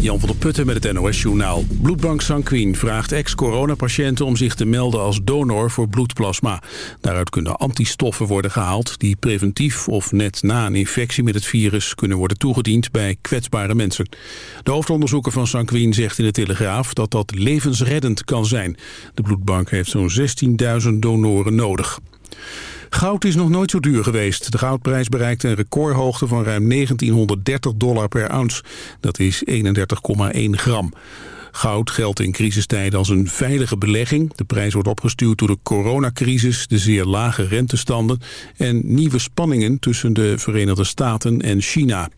Jan van der Putten met het NOS-journaal. Bloedbank Sanquin vraagt ex-coronapatiënten om zich te melden als donor voor bloedplasma. Daaruit kunnen antistoffen worden gehaald die preventief of net na een infectie met het virus kunnen worden toegediend bij kwetsbare mensen. De hoofdonderzoeker van Sanquin zegt in de Telegraaf dat dat levensreddend kan zijn. De bloedbank heeft zo'n 16.000 donoren nodig. Goud is nog nooit zo duur geweest. De goudprijs bereikte een recordhoogte van ruim 1930 dollar per ounce. Dat is 31,1 gram. Goud geldt in crisistijden als een veilige belegging. De prijs wordt opgestuurd door de coronacrisis, de zeer lage rentestanden... en nieuwe spanningen tussen de Verenigde Staten en China.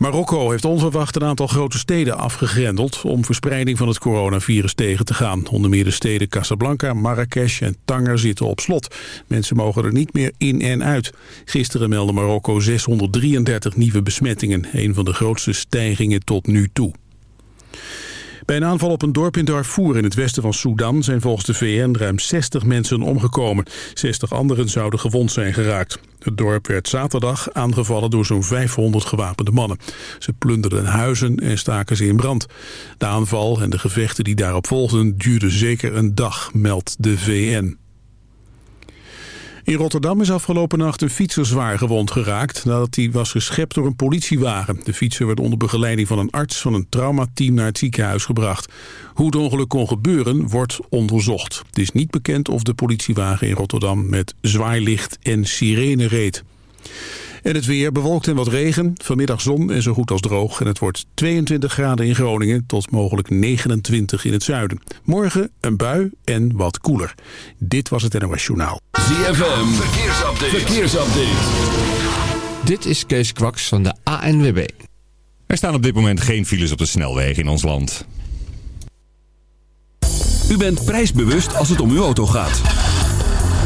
Marokko heeft onverwacht een aantal grote steden afgegrendeld... om verspreiding van het coronavirus tegen te gaan. Onder meer de steden Casablanca, Marrakesh en Tanger zitten op slot. Mensen mogen er niet meer in en uit. Gisteren meldde Marokko 633 nieuwe besmettingen. Een van de grootste stijgingen tot nu toe. Bij een aanval op een dorp in Darfur in het westen van Sudan zijn volgens de VN ruim 60 mensen omgekomen. 60 anderen zouden gewond zijn geraakt. Het dorp werd zaterdag aangevallen door zo'n 500 gewapende mannen. Ze plunderden huizen en staken ze in brand. De aanval en de gevechten die daarop volgden duurden zeker een dag, meldt de VN. In Rotterdam is afgelopen nacht een fietser zwaar gewond geraakt... nadat hij was geschept door een politiewagen. De fietser werd onder begeleiding van een arts van een traumateam naar het ziekenhuis gebracht. Hoe het ongeluk kon gebeuren, wordt onderzocht. Het is niet bekend of de politiewagen in Rotterdam met zwaailicht en sirene reed. En het weer bewolkt en wat regen. Vanmiddag zon en zo goed als droog. En het wordt 22 graden in Groningen tot mogelijk 29 in het zuiden. Morgen een bui en wat koeler. Dit was het NOS Journaal. ZFM, verkeersupdate. verkeersupdate. Dit is Kees Kwaks van de ANWB. Er staan op dit moment geen files op de snelweg in ons land. U bent prijsbewust als het om uw auto gaat.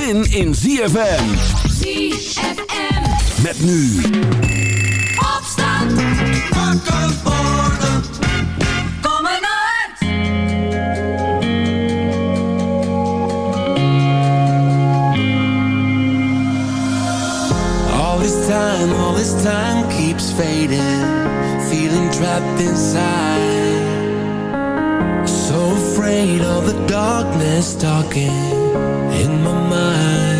zin in ZFM. ZFM. Met nu. Opstand. Wakker worden. Kom maar uit. All this time, all this time keeps fading Feeling trapped inside So afraid of the darkness talking in my mind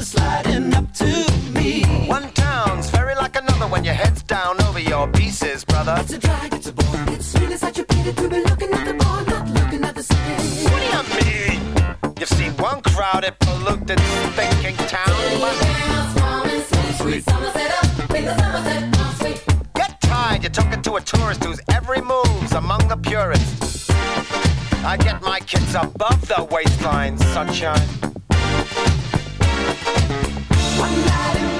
an sliding up to me. One town's very like another when your head's down over your pieces, brother. It's a drag, it's a bore. It's really such a pity to be looking at the bar, not looking at the city. What do you mean? You've seen one crowded, polluted, thinking town. Get tired, you're talking to a tourist whose every move's among the purists. I get my kids above the waistline, sunshine. One night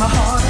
my heart,